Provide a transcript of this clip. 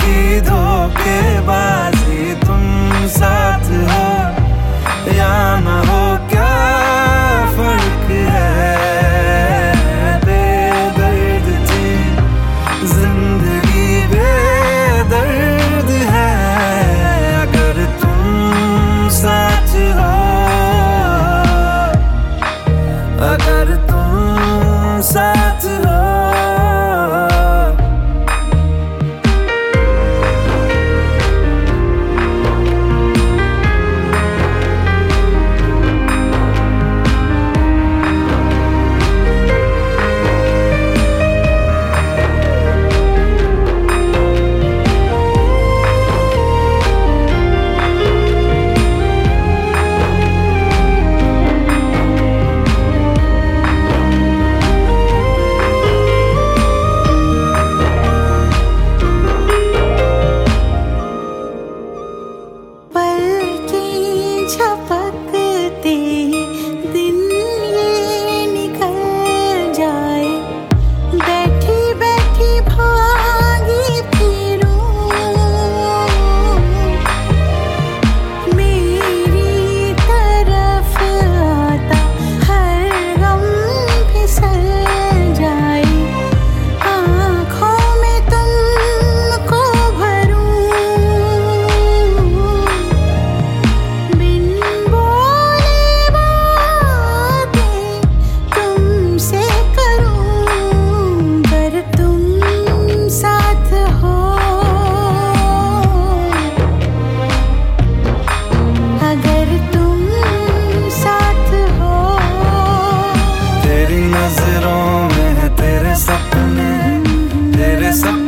की धोखेबाजी तुम साथ हो या ना हो। myself